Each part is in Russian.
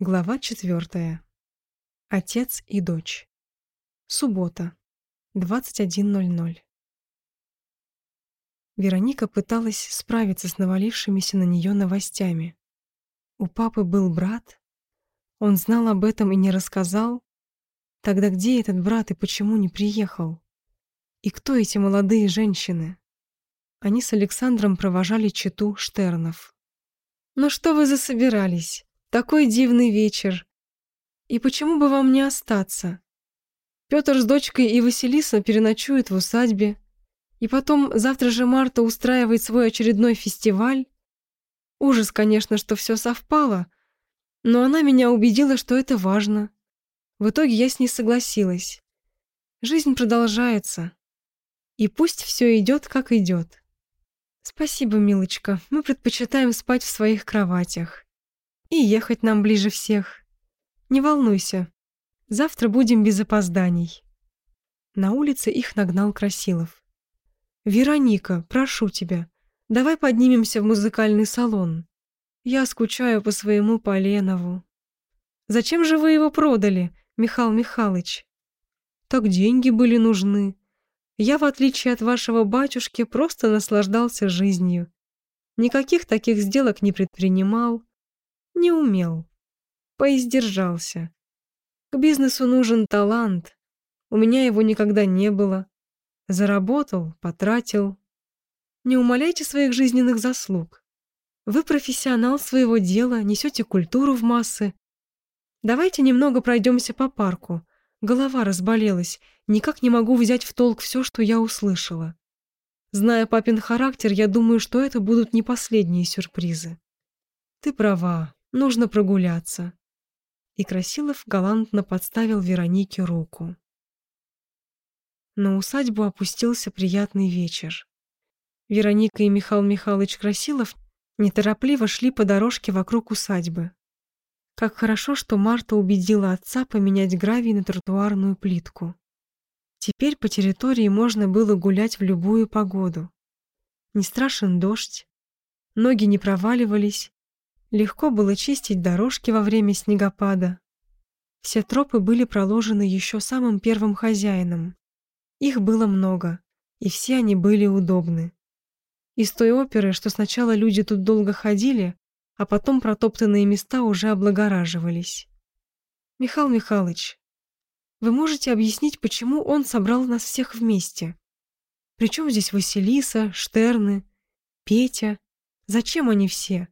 Глава четвертая. Отец и дочь. Суббота. 21.00. Вероника пыталась справиться с навалившимися на нее новостями. У папы был брат. Он знал об этом и не рассказал. Тогда где этот брат и почему не приехал? И кто эти молодые женщины? Они с Александром провожали читу Штернов. «Ну что вы засобирались?» Такой дивный вечер. И почему бы вам не остаться? Петр с дочкой и Василиса переночуют в усадьбе. И потом завтра же Марта устраивает свой очередной фестиваль. Ужас, конечно, что все совпало, но она меня убедила, что это важно. В итоге я с ней согласилась. Жизнь продолжается. И пусть все идет, как идет. Спасибо, милочка, мы предпочитаем спать в своих кроватях. И ехать нам ближе всех. Не волнуйся, завтра будем без опозданий. На улице их нагнал Красилов. «Вероника, прошу тебя, давай поднимемся в музыкальный салон. Я скучаю по своему Поленову». «Зачем же вы его продали, Михаил Михайлович?» «Так деньги были нужны. Я, в отличие от вашего батюшки, просто наслаждался жизнью. Никаких таких сделок не предпринимал, не умел. Поиздержался. К бизнесу нужен талант. У меня его никогда не было. Заработал, потратил. Не умаляйте своих жизненных заслуг. Вы профессионал своего дела, несете культуру в массы. Давайте немного пройдемся по парку. Голова разболелась, никак не могу взять в толк все, что я услышала. Зная папин характер, я думаю, что это будут не последние сюрпризы. Ты права, Нужно прогуляться». И Красилов галантно подставил Веронике руку. На усадьбу опустился приятный вечер. Вероника и Михаил Михайлович Красилов неторопливо шли по дорожке вокруг усадьбы. Как хорошо, что Марта убедила отца поменять гравий на тротуарную плитку. Теперь по территории можно было гулять в любую погоду. Не страшен дождь, ноги не проваливались, Легко было чистить дорожки во время снегопада. Все тропы были проложены еще самым первым хозяином. Их было много, и все они были удобны. Из той оперы, что сначала люди тут долго ходили, а потом протоптанные места уже облагораживались. Михаил Михайлович, вы можете объяснить, почему он собрал нас всех вместе? Причем здесь Василиса, Штерны, Петя? Зачем они все?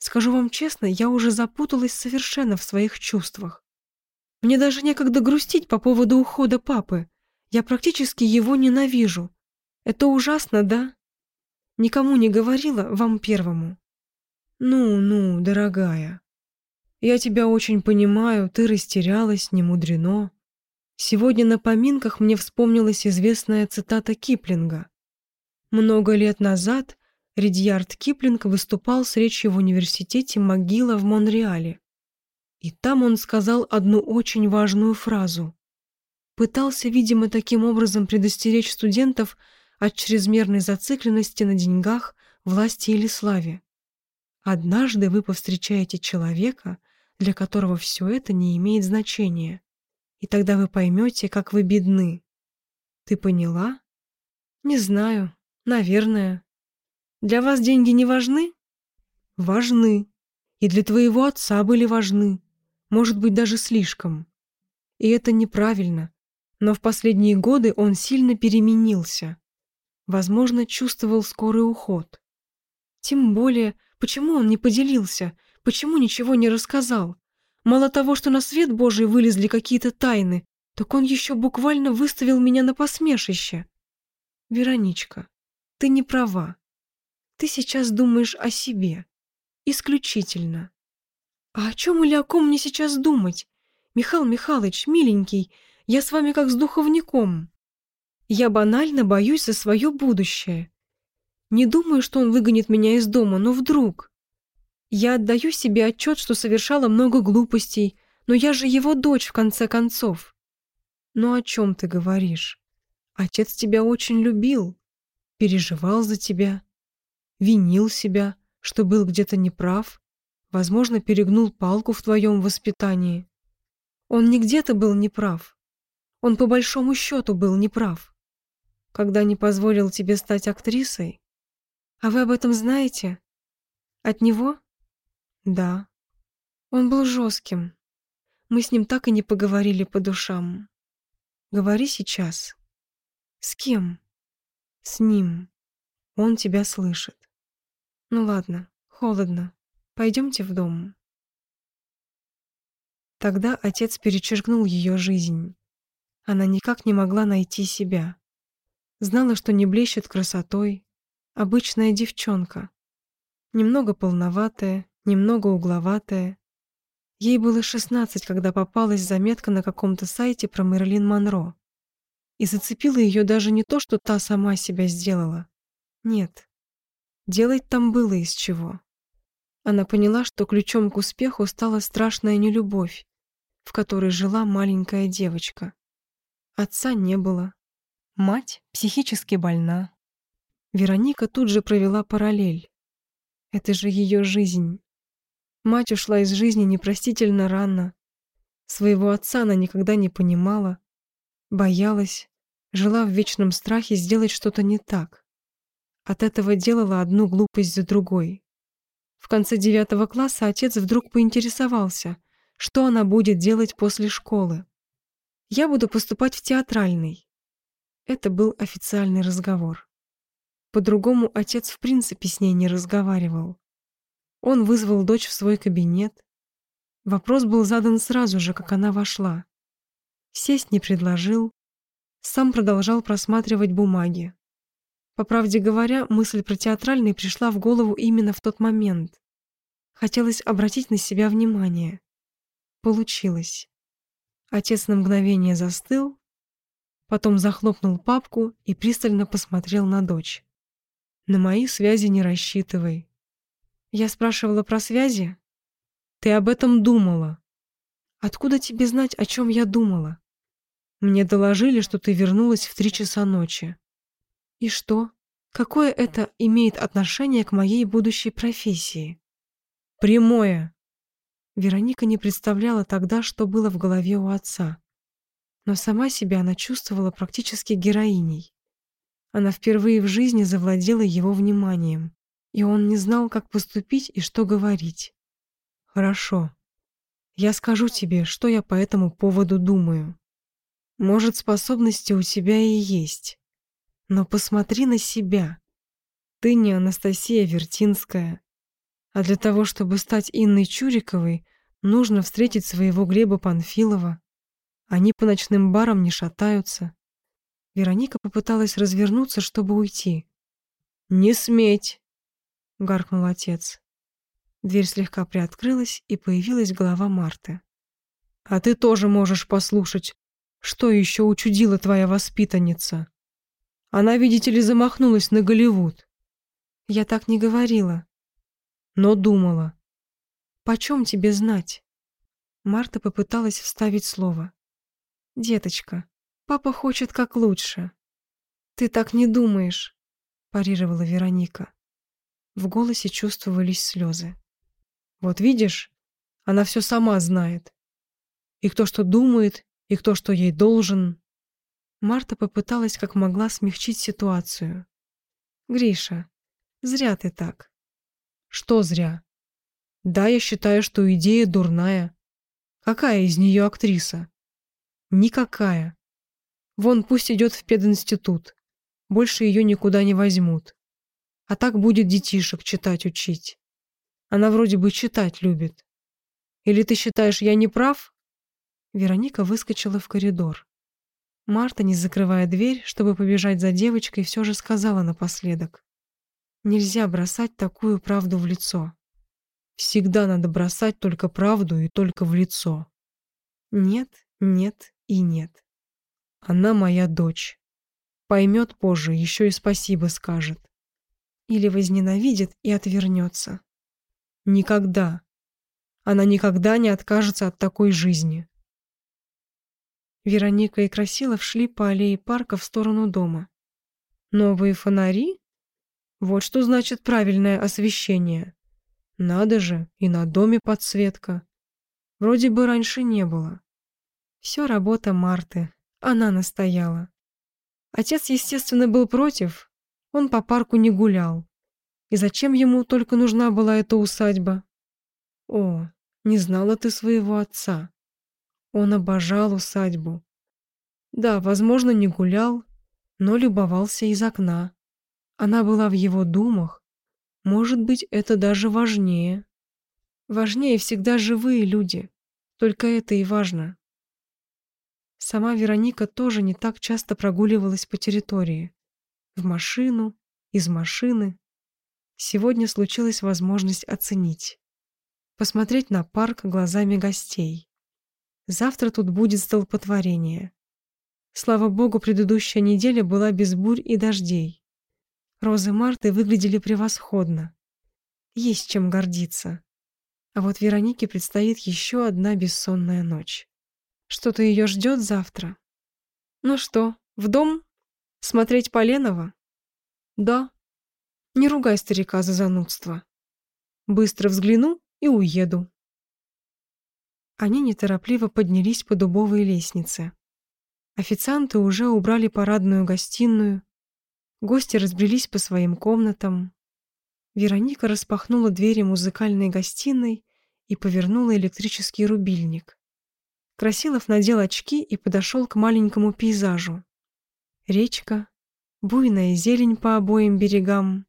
Скажу вам честно, я уже запуталась совершенно в своих чувствах. Мне даже некогда грустить по поводу ухода папы. Я практически его ненавижу. Это ужасно, да? Никому не говорила, вам первому. Ну-ну, дорогая. Я тебя очень понимаю, ты растерялась, не мудрено. Сегодня на поминках мне вспомнилась известная цитата Киплинга. Много лет назад Ридьярд Киплинг выступал с речью в университете Могила в Монреале. И там он сказал одну очень важную фразу. Пытался, видимо, таким образом предостеречь студентов от чрезмерной зацикленности на деньгах, власти или славе. Однажды вы повстречаете человека, для которого все это не имеет значения. И тогда вы поймете, как вы бедны. Ты поняла? Не знаю. Наверное. Для вас деньги не важны? Важны. И для твоего отца были важны. Может быть, даже слишком. И это неправильно. Но в последние годы он сильно переменился. Возможно, чувствовал скорый уход. Тем более, почему он не поделился? Почему ничего не рассказал? Мало того, что на свет Божий вылезли какие-то тайны, так он еще буквально выставил меня на посмешище. Вероничка, ты не права. Ты сейчас думаешь о себе. Исключительно. А о чем или о ком мне сейчас думать? Михаил Михайлович, миленький, я с вами как с духовником. Я банально боюсь за свое будущее. Не думаю, что он выгонит меня из дома, но вдруг. Я отдаю себе отчет, что совершала много глупостей, но я же его дочь, в конце концов. Ну о чем ты говоришь? Отец тебя очень любил, переживал за тебя винил себя, что был где-то неправ. возможно, перегнул палку в твоем воспитании. Он не где-то был неправ. Он по большому счету был неправ. Когда не позволил тебе стать актрисой. А вы об этом знаете? От него? Да. Он был жестким. Мы с ним так и не поговорили по душам. Говори сейчас. С кем? С ним. Он тебя слышит. Ну ладно, холодно. Пойдемте в дом. Тогда отец перечеркнул ее жизнь. Она никак не могла найти себя. Знала, что не блещет красотой. Обычная девчонка. Немного полноватая, немного угловатая. Ей было 16, когда попалась заметка на каком-то сайте про Мэрилин Монро. И зацепило ее даже не то, что та сама себя сделала. Нет. Делать там было из чего. Она поняла, что ключом к успеху стала страшная нелюбовь, в которой жила маленькая девочка. Отца не было. Мать психически больна. Вероника тут же провела параллель. Это же ее жизнь. Мать ушла из жизни непростительно рано. Своего отца она никогда не понимала, боялась, жила в вечном страхе сделать что-то не так. От этого делала одну глупость за другой. В конце девятого класса отец вдруг поинтересовался, что она будет делать после школы. «Я буду поступать в театральный». Это был официальный разговор. По-другому отец в принципе с ней не разговаривал. Он вызвал дочь в свой кабинет. Вопрос был задан сразу же, как она вошла. Сесть не предложил, сам продолжал просматривать бумаги. По правде говоря, мысль про театральный пришла в голову именно в тот момент. Хотелось обратить на себя внимание. Получилось. Отец на мгновение застыл, потом захлопнул папку и пристально посмотрел на дочь. «На мои связи не рассчитывай. Я спрашивала про связи? Ты об этом думала. Откуда тебе знать, о чем я думала? Мне доложили, что ты вернулась в три часа ночи. И что? Какое это имеет отношение к моей будущей профессии? Прямое. Вероника не представляла тогда, что было в голове у отца. Но сама себя она чувствовала практически героиней. Она впервые в жизни завладела его вниманием и он не знал, как поступить и что говорить. «Хорошо. Я скажу тебе, что я по этому поводу думаю. Может, способности у тебя и есть. Но посмотри на себя. Ты не Анастасия Вертинская. А для того, чтобы стать Инной Чуриковой, нужно встретить своего Глеба Панфилова. Они по ночным барам не шатаются». Вероника попыталась развернуться, чтобы уйти. «Не сметь!» гаркнул отец. Дверь слегка приоткрылась, и появилась голова Марты. «А ты тоже можешь послушать, что еще учудила твоя воспитанница. Она, видите ли, замахнулась на Голливуд». «Я так не говорила». «Но думала». «Почем тебе знать?» Марта попыталась вставить слово. «Деточка, папа хочет как лучше». «Ты так не думаешь», – парировала Вероника. В голосе чувствовались слезы. «Вот видишь, она все сама знает. И кто что думает, и кто что ей должен». Марта попыталась как могла смягчить ситуацию. «Гриша, зря ты так». «Что зря?» «Да, я считаю, что идея дурная. Какая из нее актриса?» «Никакая. Вон пусть идет в пединститут. Больше ее никуда не возьмут. А так будет детишек читать учить. Она вроде бы читать любит. Или ты считаешь, я не прав?» Вероника выскочила в коридор. Марта, не закрывая дверь, чтобы побежать за девочкой, все же сказала напоследок. «Нельзя бросать такую правду в лицо. Всегда надо бросать только правду и только в лицо. Нет, нет и нет. Она моя дочь. Поймет позже, еще и спасибо скажет или возненавидит и отвернется. Никогда. Она никогда не откажется от такой жизни. Вероника и Красилов шли по аллее парка в сторону дома. Новые фонари? Вот что значит правильное освещение. Надо же, и на доме подсветка. Вроде бы раньше не было. Все работа Марты. Она настояла. Отец, естественно, был против. Он по парку не гулял. И зачем ему только нужна была эта усадьба? О, не знала ты своего отца. Он обожал усадьбу. Да, возможно, не гулял, но любовался из окна. Она была в его думах. Может быть, это даже важнее. Важнее всегда живые люди. Только это и важно. Сама Вероника тоже не так часто прогуливалась по территории. В машину, из машины. Сегодня случилась возможность оценить. Посмотреть на парк глазами гостей. Завтра тут будет столпотворение. Слава богу, предыдущая неделя была без бурь и дождей. Розы Марты выглядели превосходно. Есть чем гордиться. А вот Веронике предстоит еще одна бессонная ночь. Что-то ее ждет завтра. Ну что, в дом? Смотреть Поленова? Да. Не ругай старика за занудство. Быстро взгляну и уеду. Они неторопливо поднялись по дубовой лестнице. Официанты уже убрали парадную гостиную. Гости разбрелись по своим комнатам. Вероника распахнула двери музыкальной гостиной и повернула электрический рубильник. Красилов надел очки и подошел к маленькому пейзажу. Речка, буйная зелень по обоим берегам.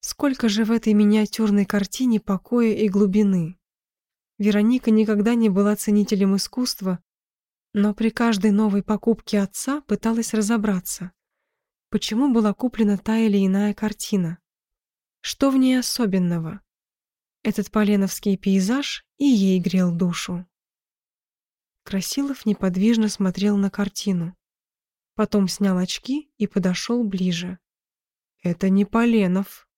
Сколько же в этой миниатюрной картине покоя и глубины. Вероника никогда не была ценителем искусства, но при каждой новой покупке отца пыталась разобраться, почему была куплена та или иная картина. Что в ней особенного? Этот поленовский пейзаж и ей грел душу. Красилов неподвижно смотрел на картину. Потом снял очки и подошел ближе. «Это не Поленов»,